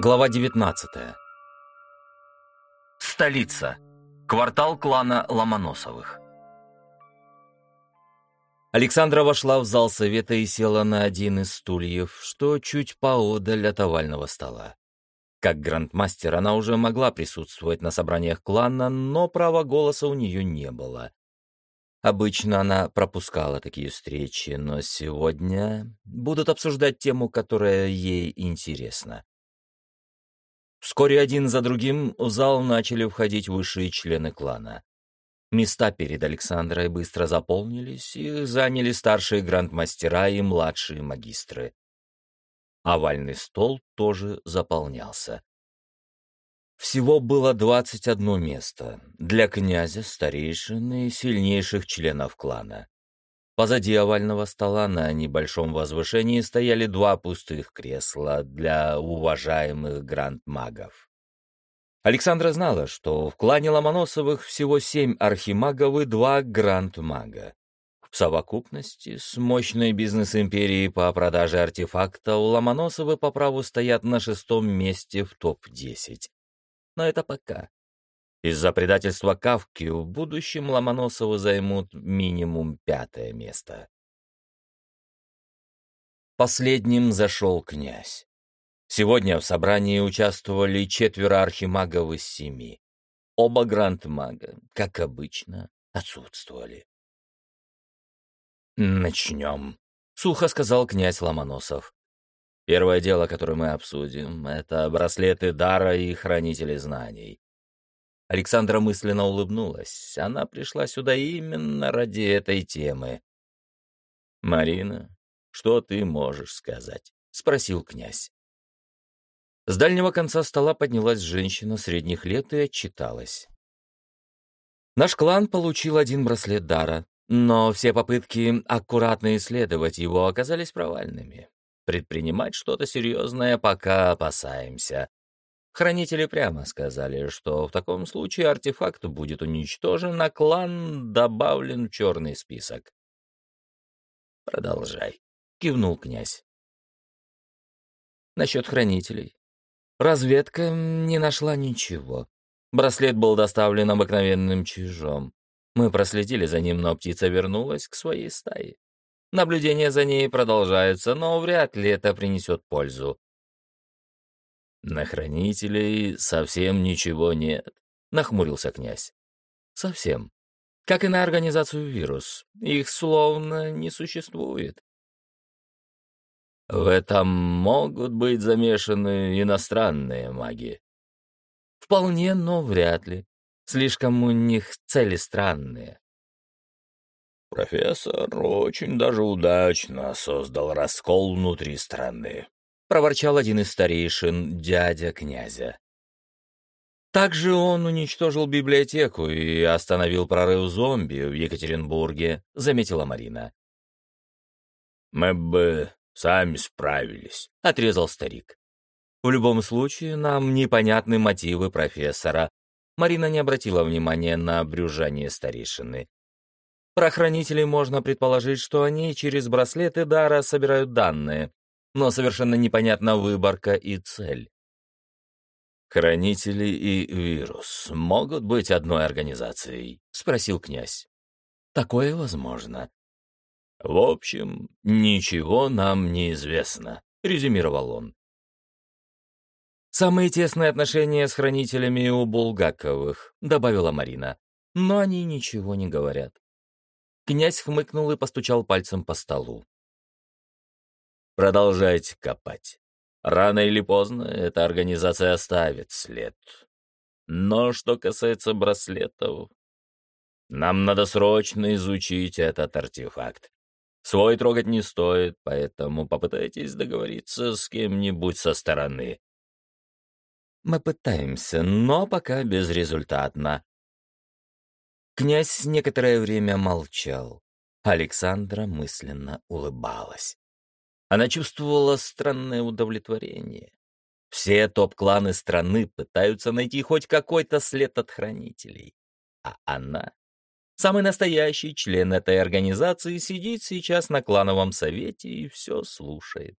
Глава 19. Столица. Квартал клана Ломоносовых. Александра вошла в зал совета и села на один из стульев, что чуть поодаль от овального стола. Как грандмастер она уже могла присутствовать на собраниях клана, но права голоса у нее не было. Обычно она пропускала такие встречи, но сегодня будут обсуждать тему, которая ей интересна. Вскоре один за другим в зал начали входить высшие члены клана. Места перед Александрой быстро заполнились, и заняли старшие грандмастера и младшие магистры. Овальный стол тоже заполнялся. Всего было 21 место для князя, старейшин и сильнейших членов клана. Позади овального стола на небольшом возвышении стояли два пустых кресла для уважаемых гранд-магов. Александра знала, что в клане Ломоносовых всего семь архимагов и два гранд-мага. В совокупности с мощной бизнес-империей по продаже артефактов Ломоносовы по праву стоят на шестом месте в топ-10. Но это пока. Из-за предательства Кавки в будущем Ломоносовы займут минимум пятое место. Последним зашел князь. Сегодня в собрании участвовали четверо архимагов из семи. Оба гранд-мага, как обычно, отсутствовали. «Начнем», — сухо сказал князь Ломоносов. «Первое дело, которое мы обсудим, — это браслеты дара и хранители знаний. Александра мысленно улыбнулась. Она пришла сюда именно ради этой темы. «Марина, что ты можешь сказать?» — спросил князь. С дальнего конца стола поднялась женщина средних лет и отчиталась. Наш клан получил один браслет дара, но все попытки аккуратно исследовать его оказались провальными. Предпринимать что-то серьезное пока опасаемся. Хранители прямо сказали, что в таком случае артефакт будет уничтожен, а клан добавлен в черный список. «Продолжай», — кивнул князь. Насчет хранителей. Разведка не нашла ничего. Браслет был доставлен обыкновенным чижом. Мы проследили за ним, но птица вернулась к своей стае. Наблюдения за ней продолжаются, но вряд ли это принесет пользу. На хранителей совсем ничего нет, нахмурился князь. Совсем. Как и на организацию вирус. Их словно не существует. В этом могут быть замешаны иностранные маги. Вполне, но вряд ли. Слишком у них цели странные. Профессор очень даже удачно создал раскол внутри страны. — проворчал один из старейшин, дядя князя. Также он уничтожил библиотеку и остановил прорыв зомби в Екатеринбурге, заметила Марина. Мы бы сами справились, отрезал старик. В любом случае, нам непонятны мотивы профессора. Марина не обратила внимания на брюжание старейшины. Про хранителей можно предположить, что они через браслеты Дара собирают данные, но совершенно непонятна выборка и цель. «Хранители и вирус могут быть одной организацией?» — спросил князь. «Такое возможно». «В общем, ничего нам не известно», — резюмировал он. «Самые тесные отношения с хранителями у Булгаковых», — добавила Марина. «Но они ничего не говорят». Князь хмыкнул и постучал пальцем по столу. Продолжайте копать. Рано или поздно эта организация оставит след. Но что касается браслетов, нам надо срочно изучить этот артефакт. Свой трогать не стоит, поэтому попытайтесь договориться с кем-нибудь со стороны. Мы пытаемся, но пока безрезультатно. Князь некоторое время молчал. Александра мысленно улыбалась. Она чувствовала странное удовлетворение. Все топ-кланы страны пытаются найти хоть какой-то след от хранителей. А она, самый настоящий член этой организации, сидит сейчас на клановом совете и все слушает.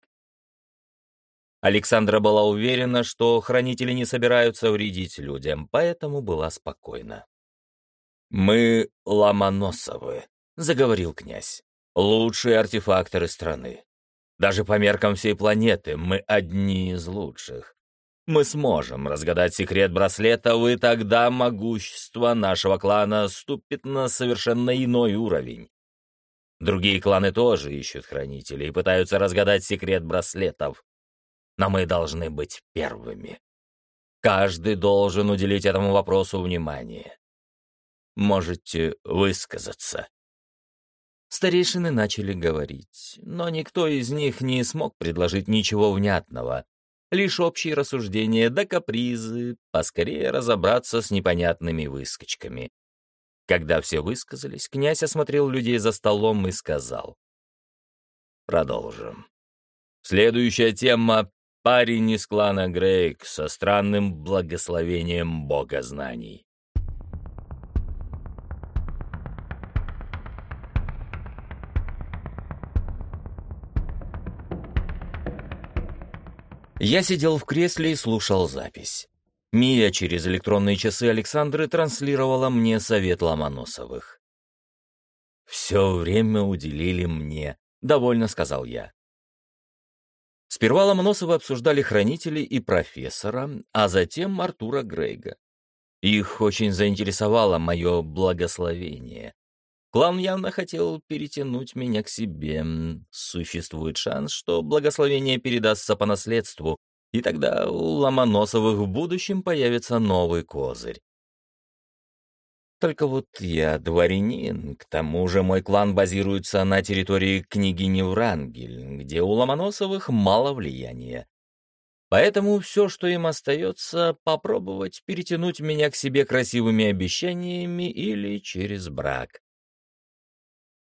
Александра была уверена, что хранители не собираются вредить людям, поэтому была спокойна. «Мы Ломоносовы», — заговорил князь. «Лучшие артефакторы страны. Даже по меркам всей планеты мы одни из лучших. Мы сможем разгадать секрет браслетов, и тогда могущество нашего клана ступит на совершенно иной уровень. Другие кланы тоже ищут хранителей и пытаются разгадать секрет браслетов. Но мы должны быть первыми. Каждый должен уделить этому вопросу внимание. Можете высказаться. Старейшины начали говорить, но никто из них не смог предложить ничего внятного, лишь общие рассуждения да капризы, поскорее разобраться с непонятными выскочками. Когда все высказались, князь осмотрел людей за столом и сказал. Продолжим. Следующая тема — парень из клана Грейк со странным благословением бога знаний. Я сидел в кресле и слушал запись. Мия через электронные часы Александры транслировала мне совет Ломоносовых. «Все время уделили мне», — довольно сказал я. Сперва Ломоносовы обсуждали хранителей и профессора, а затем Артура Грейга. Их очень заинтересовало мое благословение. Клан явно хотел перетянуть меня к себе. Существует шанс, что благословение передастся по наследству, и тогда у Ломоносовых в будущем появится новый козырь. Только вот я дворянин, к тому же мой клан базируется на территории княгини Врангель, где у Ломоносовых мало влияния. Поэтому все, что им остается, попробовать перетянуть меня к себе красивыми обещаниями или через брак.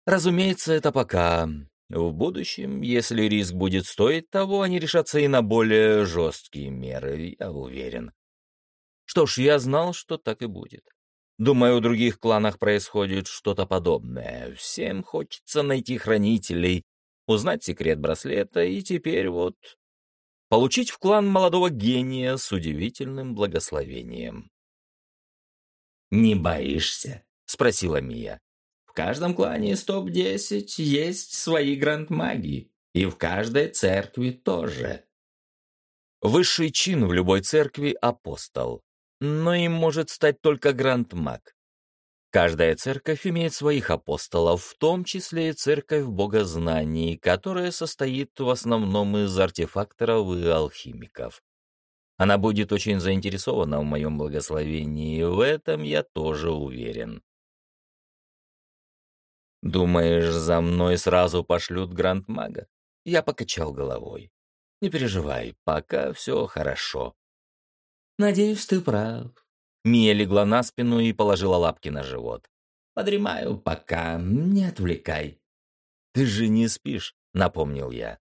Разумеется, это пока. В будущем, если риск будет стоить того, они решатся и на более жесткие меры, я уверен. Что ж, я знал, что так и будет. Думаю, в других кланах происходит что-то подобное. Всем хочется найти хранителей, узнать секрет браслета и теперь вот получить в клан молодого гения с удивительным благословением. «Не боишься?» — спросила Мия каждом клане из топ-10 есть свои гранд-маги, и в каждой церкви тоже. Высший чин в любой церкви — апостол, но им может стать только гранд-маг. Каждая церковь имеет своих апостолов, в том числе и церковь богознаний, которая состоит в основном из артефакторов и алхимиков. Она будет очень заинтересована в моем благословении, в этом я тоже уверен. «Думаешь, за мной сразу пошлют Гранд-мага?» Я покачал головой. «Не переживай, пока все хорошо». «Надеюсь, ты прав». Мия легла на спину и положила лапки на живот. «Подремаю пока, не отвлекай». «Ты же не спишь», — напомнил я.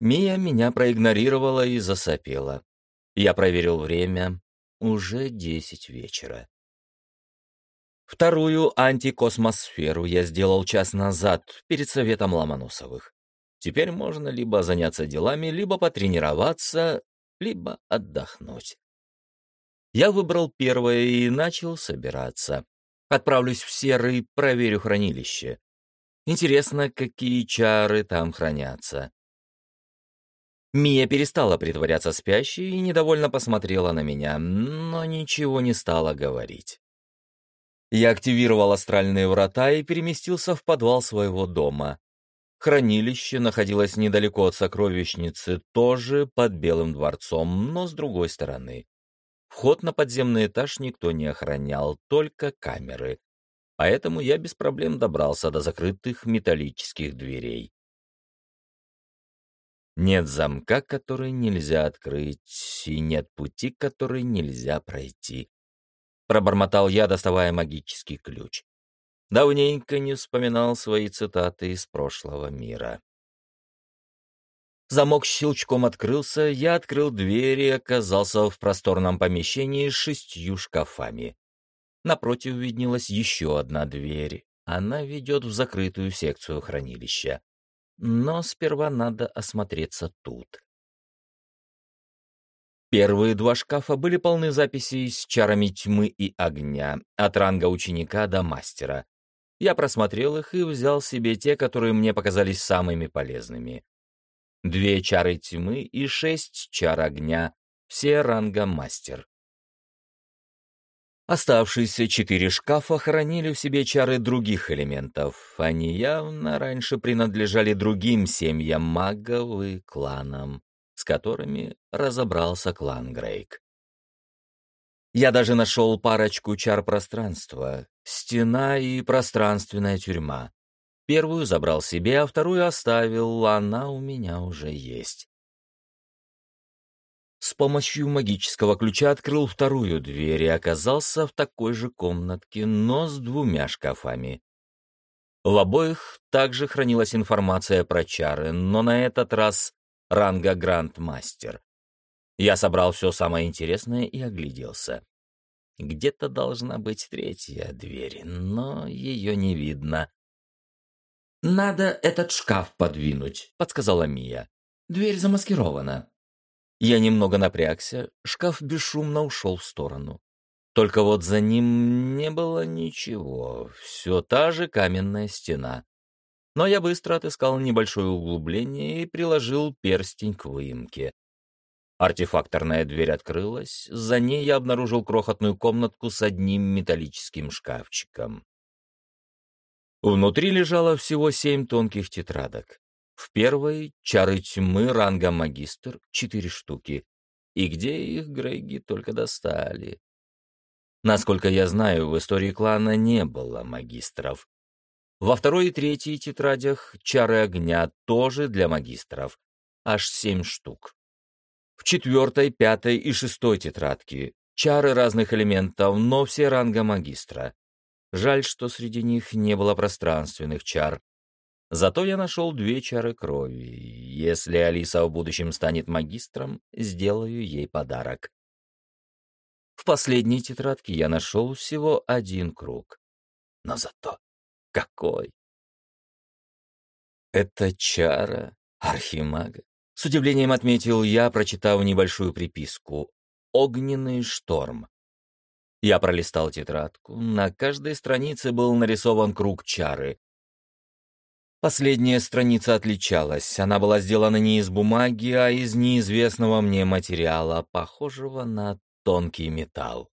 Мия меня проигнорировала и засопела. Я проверил время. Уже десять вечера. Вторую антикосмосферу я сделал час назад, перед советом Ломоносовых. Теперь можно либо заняться делами, либо потренироваться, либо отдохнуть. Я выбрал первое и начал собираться. Отправлюсь в Серый, проверю хранилище. Интересно, какие чары там хранятся. Мия перестала притворяться спящей и недовольно посмотрела на меня, но ничего не стала говорить. Я активировал астральные врата и переместился в подвал своего дома. Хранилище находилось недалеко от сокровищницы, тоже под Белым дворцом, но с другой стороны. Вход на подземный этаж никто не охранял, только камеры. Поэтому я без проблем добрался до закрытых металлических дверей. Нет замка, который нельзя открыть, и нет пути, который нельзя пройти. Пробормотал я, доставая магический ключ. Давненько не вспоминал свои цитаты из прошлого мира. Замок щелчком открылся, я открыл дверь и оказался в просторном помещении с шестью шкафами. Напротив виднелась еще одна дверь. Она ведет в закрытую секцию хранилища. Но сперва надо осмотреться тут. Первые два шкафа были полны записей с чарами тьмы и огня, от ранга ученика до мастера. Я просмотрел их и взял себе те, которые мне показались самыми полезными. Две чары тьмы и шесть чар огня, все ранга мастер. Оставшиеся четыре шкафа хранили в себе чары других элементов. Они явно раньше принадлежали другим семьям магов и кланам, с которыми разобрался клан Грейк. Я даже нашел парочку чар пространства — стена и пространственная тюрьма. Первую забрал себе, а вторую оставил, она у меня уже есть. С помощью магического ключа открыл вторую дверь и оказался в такой же комнатке, но с двумя шкафами. В обоих также хранилась информация про чары, но на этот раз ранга Грандмастер. Я собрал все самое интересное и огляделся. Где-то должна быть третья дверь, но ее не видно. «Надо этот шкаф подвинуть», — подсказала Мия. «Дверь замаскирована». Я немного напрягся, шкаф бесшумно ушел в сторону. Только вот за ним не было ничего, все та же каменная стена. Но я быстро отыскал небольшое углубление и приложил перстень к выемке. Артефакторная дверь открылась, за ней я обнаружил крохотную комнатку с одним металлическим шкафчиком. Внутри лежало всего семь тонких тетрадок. В первой — чары тьмы ранга магистр, четыре штуки. И где их Грейги только достали? Насколько я знаю, в истории клана не было магистров. Во второй и третьей тетрадях чары огня тоже для магистров. Аж семь штук. В четвертой, пятой и шестой тетрадке чары разных элементов, но все ранга магистра. Жаль, что среди них не было пространственных чар, Зато я нашел две чары крови. Если Алиса в будущем станет магистром, сделаю ей подарок. В последней тетрадке я нашел всего один круг. Но зато какой! Это чара архимага. С удивлением отметил я, прочитав небольшую приписку. «Огненный шторм». Я пролистал тетрадку. На каждой странице был нарисован круг чары. Последняя страница отличалась. Она была сделана не из бумаги, а из неизвестного мне материала, похожего на тонкий металл.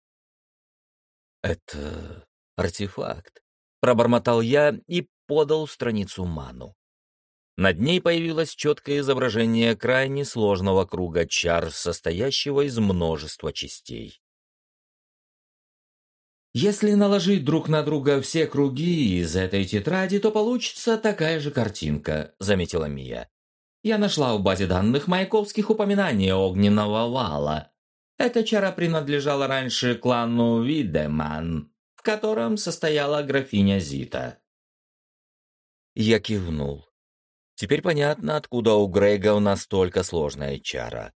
«Это артефакт», — пробормотал я и подал страницу ману. Над ней появилось четкое изображение крайне сложного круга чар, состоящего из множества частей. Если наложить друг на друга все круги из этой тетради, то получится такая же картинка», — заметила Мия. «Я нашла в базе данных маяковских упоминания огненного вала. Эта чара принадлежала раньше клану Видеман, в котором состояла графиня Зита». Я кивнул. Теперь понятно, откуда у Грейга настолько сложная чара.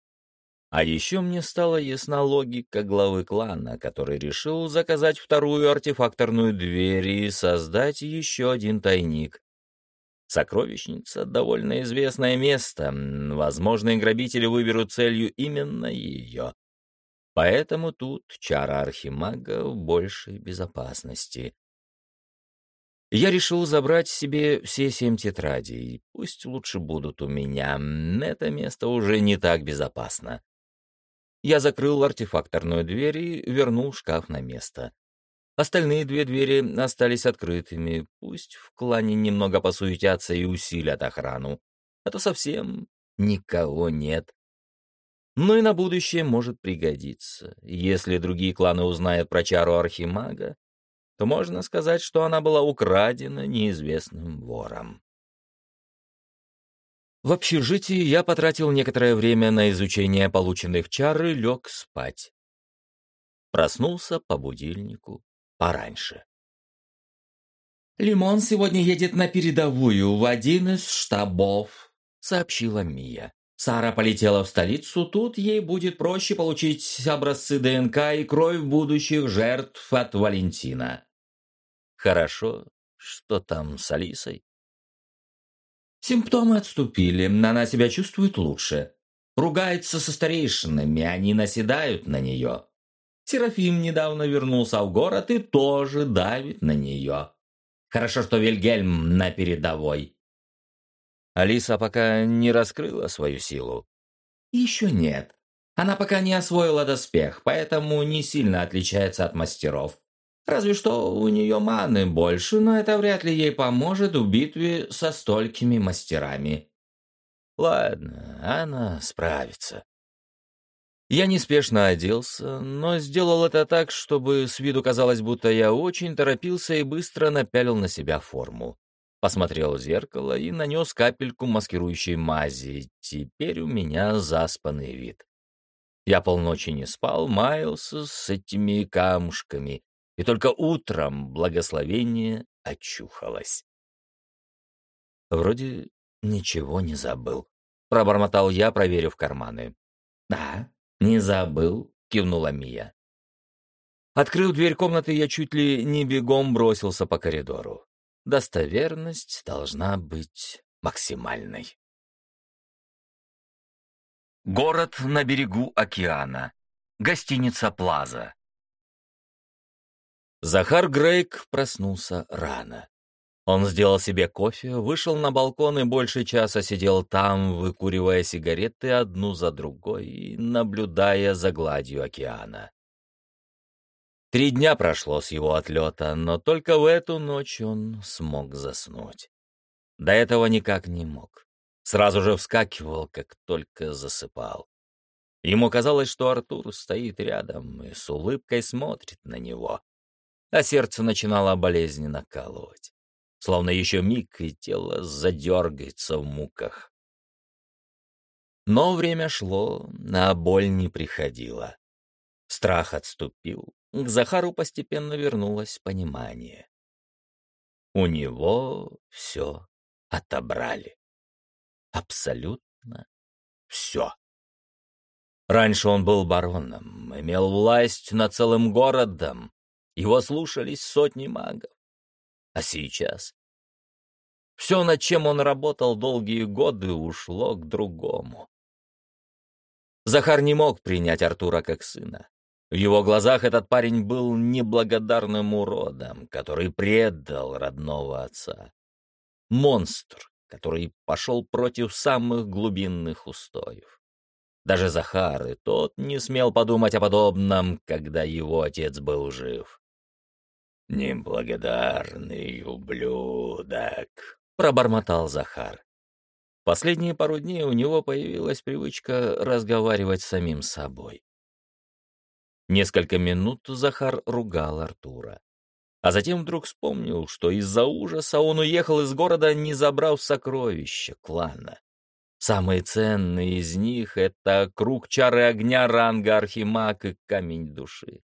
А еще мне стала ясна логика главы клана, который решил заказать вторую артефакторную дверь и создать еще один тайник. Сокровищница — довольно известное место. Возможные грабители выберут целью именно ее. Поэтому тут чара архимага в большей безопасности. Я решил забрать себе все семь тетрадей. Пусть лучше будут у меня. Это место уже не так безопасно. Я закрыл артефакторную дверь и вернул шкаф на место. Остальные две двери остались открытыми, пусть в клане немного посуетятся и усилят охрану. А то совсем никого нет. Ну и на будущее может пригодиться. Если другие кланы узнают про чару Архимага, то можно сказать, что она была украдена неизвестным вором. В общежитии я потратил некоторое время на изучение полученных чар и лег спать. Проснулся по будильнику пораньше. «Лимон сегодня едет на передовую в один из штабов», — сообщила Мия. Сара полетела в столицу, тут ей будет проще получить образцы ДНК и кровь будущих жертв от Валентина. Хорошо, что там с Алисой? Симптомы отступили, она себя чувствует лучше. Ругается со старейшинами, они наседают на нее. Серафим недавно вернулся в город и тоже давит на нее. Хорошо, что Вильгельм на передовой. Алиса пока не раскрыла свою силу. Еще нет. Она пока не освоила доспех, поэтому не сильно отличается от мастеров. Разве что у нее маны больше, но это вряд ли ей поможет в битве со столькими мастерами. Ладно, она справится. Я неспешно оделся, но сделал это так, чтобы с виду казалось, будто я очень торопился и быстро напялил на себя форму. Посмотрел в зеркало и нанес капельку маскирующей мази. Теперь у меня заспанный вид. Я полночи не спал, маялся с этими камушками, и только утром благословение очухалось. Вроде ничего не забыл. Пробормотал я, проверив карманы. «Да, не забыл», — кивнула Мия. Открыл дверь комнаты, я чуть ли не бегом бросился по коридору. Достоверность должна быть максимальной. Город на берегу океана. Гостиница «Плаза». Захар Грейк проснулся рано. Он сделал себе кофе, вышел на балкон и больше часа сидел там, выкуривая сигареты одну за другой и наблюдая за гладью океана. Три дня прошло с его отлета, но только в эту ночь он смог заснуть. До этого никак не мог. Сразу же вскакивал, как только засыпал. Ему казалось, что Артур стоит рядом и с улыбкой смотрит на него а сердце начинало болезненно накалывать. Словно еще миг, и тело задергается в муках. Но время шло, а боль не приходила. Страх отступил, к Захару постепенно вернулось понимание. У него все отобрали. Абсолютно все. Раньше он был бароном, имел власть над целым городом, его слушались сотни магов. А сейчас? Все, над чем он работал долгие годы, ушло к другому. Захар не мог принять Артура как сына. В его глазах этот парень был неблагодарным уродом, который предал родного отца. Монстр, который пошел против самых глубинных устоев. Даже Захар и тот не смел подумать о подобном, когда его отец был жив. «Неблагодарный ублюдок», — пробормотал Захар. Последние пару дней у него появилась привычка разговаривать с самим собой. Несколько минут Захар ругал Артура. А затем вдруг вспомнил, что из-за ужаса он уехал из города, не забрав сокровища клана. Самые ценные из них — это круг чары огня ранга Архимаг и камень души.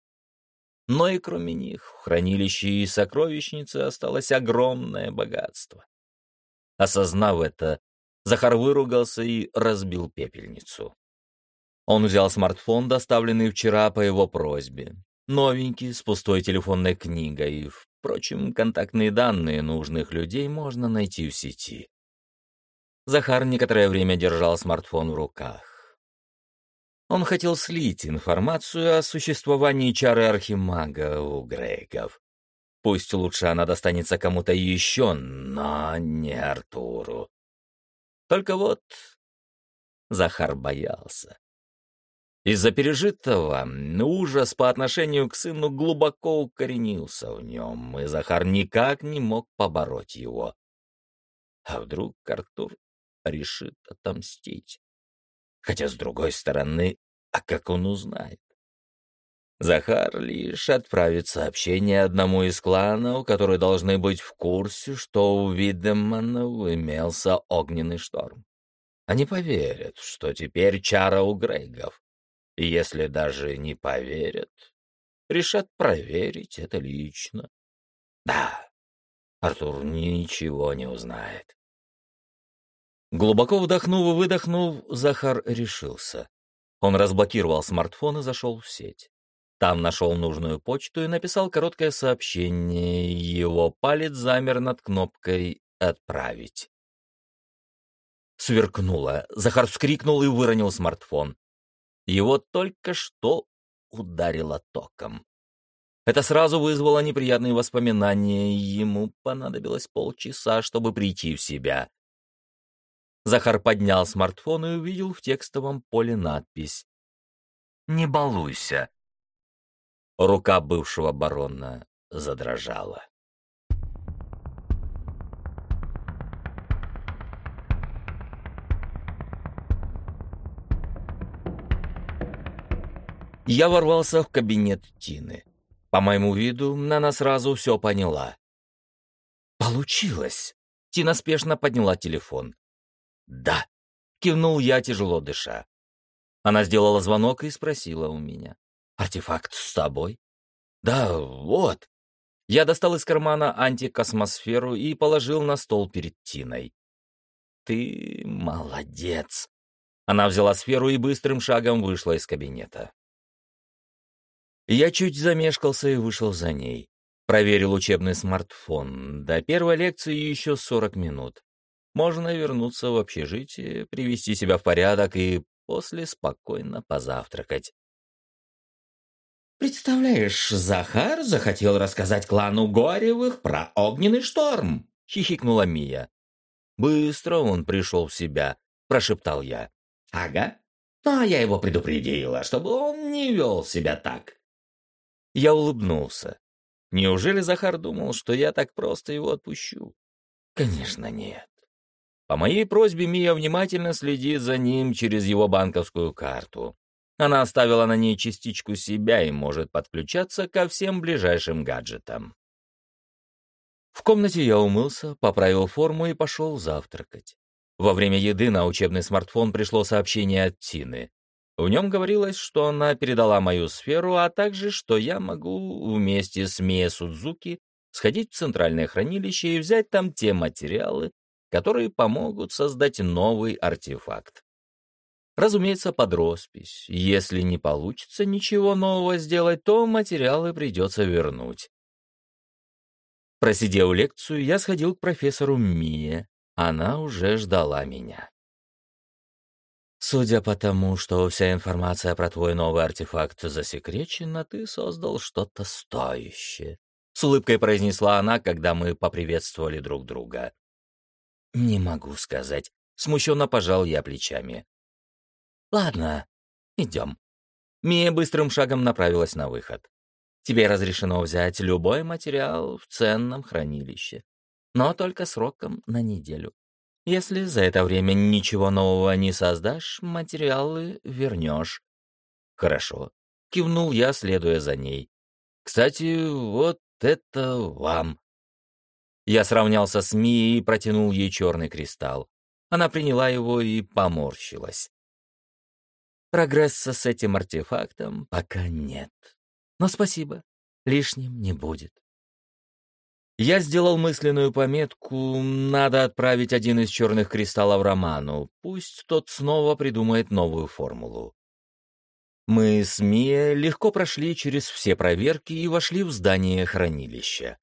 Но и кроме них в хранилище и сокровищнице осталось огромное богатство. Осознав это, Захар выругался и разбил пепельницу. Он взял смартфон, доставленный вчера по его просьбе. Новенький, с пустой телефонной книгой. Впрочем, контактные данные нужных людей можно найти в сети. Захар некоторое время держал смартфон в руках. Он хотел слить информацию о существовании чары Архимага у Грейгов. Пусть лучше она достанется кому-то еще, но не Артуру. Только вот Захар боялся. Из-за пережитого ужас по отношению к сыну глубоко укоренился в нем, и Захар никак не мог побороть его. А вдруг Артур решит отомстить? Хотя, с другой стороны, а как он узнает? Захар лишь отправит сообщение одному из кланов, которые должны быть в курсе, что у Видеманов имелся огненный шторм. Они поверят, что теперь чара у Грейгов. Если даже не поверят, решат проверить это лично. Да, Артур ничего не узнает. Глубоко вдохнув и выдохнув, Захар решился. Он разблокировал смартфон и зашел в сеть. Там нашел нужную почту и написал короткое сообщение. Его палец замер над кнопкой «Отправить». Сверкнуло. Захар вскрикнул и выронил смартфон. Его только что ударило током. Это сразу вызвало неприятные воспоминания, и ему понадобилось полчаса, чтобы прийти в себя. Захар поднял смартфон и увидел в текстовом поле надпись «Не балуйся». Рука бывшего барона задрожала. Я ворвался в кабинет Тины. По моему виду, она сразу все поняла. «Получилось!» Тина спешно подняла телефон. «Да!» — кивнул я, тяжело дыша. Она сделала звонок и спросила у меня. «Артефакт с тобой?» «Да, вот». Я достал из кармана антикосмосферу и положил на стол перед Тиной. «Ты молодец!» Она взяла сферу и быстрым шагом вышла из кабинета. Я чуть замешкался и вышел за ней. Проверил учебный смартфон. До первой лекции еще 40 минут. Можно вернуться в общежитие, привести себя в порядок и после спокойно позавтракать. «Представляешь, Захар захотел рассказать клану Горевых про огненный шторм!» — хихикнула Мия. «Быстро он пришел в себя», — прошептал я. «Ага. Ну, а я его предупредила, чтобы он не вел себя так. Я улыбнулся. Неужели Захар думал, что я так просто его отпущу? Конечно, нет. По моей просьбе Мия внимательно следит за ним через его банковскую карту. Она оставила на ней частичку себя и может подключаться ко всем ближайшим гаджетам. В комнате я умылся, поправил форму и пошел завтракать. Во время еды на учебный смартфон пришло сообщение от Тины. В нем говорилось, что она передала мою сферу, а также, что я могу вместе с Мия Судзуки сходить в центральное хранилище и взять там те материалы, которые помогут создать новый артефакт. Разумеется, под роспись. Если не получится ничего нового сделать, то материалы придется вернуть. Просидев лекцию, я сходил к профессору Мие. Она уже ждала меня. Судя по тому, что вся информация про твой новый артефакт засекречена, ты создал что-то стоящее. С улыбкой произнесла она, когда мы поприветствовали друг друга. Не могу сказать. Смущенно пожал я плечами. Ладно, идем. Мия быстрым шагом направилась на выход. Тебе разрешено взять любой материал в ценном хранилище, но только сроком на неделю. Если за это время ничего нового не создашь, материалы вернешь. Хорошо. Кивнул я, следуя за ней. Кстати, вот это вам. Я сравнялся с Мией и протянул ей черный кристалл. Она приняла его и поморщилась. Прогресса с этим артефактом пока нет. Но спасибо, лишним не будет. Я сделал мысленную пометку «надо отправить один из черных кристаллов Роману, пусть тот снова придумает новую формулу». Мы с Мия легко прошли через все проверки и вошли в здание хранилища.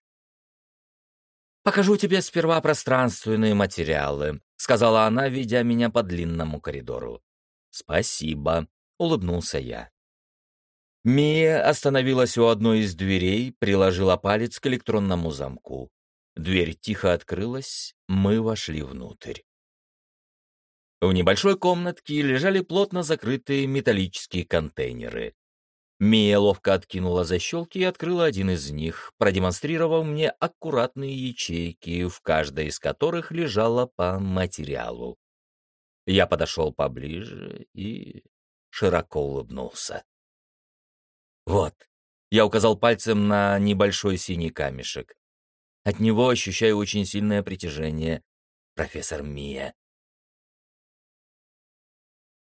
«Покажу тебе сперва пространственные материалы», — сказала она, ведя меня по длинному коридору. «Спасибо», — улыбнулся я. Мия остановилась у одной из дверей, приложила палец к электронному замку. Дверь тихо открылась, мы вошли внутрь. В небольшой комнатке лежали плотно закрытые металлические контейнеры. Мия ловко откинула защелки и открыла один из них, продемонстрировав мне аккуратные ячейки, в каждой из которых лежала по материалу. Я подошел поближе и широко улыбнулся. Вот. Я указал пальцем на небольшой синий камешек. От него ощущаю очень сильное притяжение. Профессор Мия.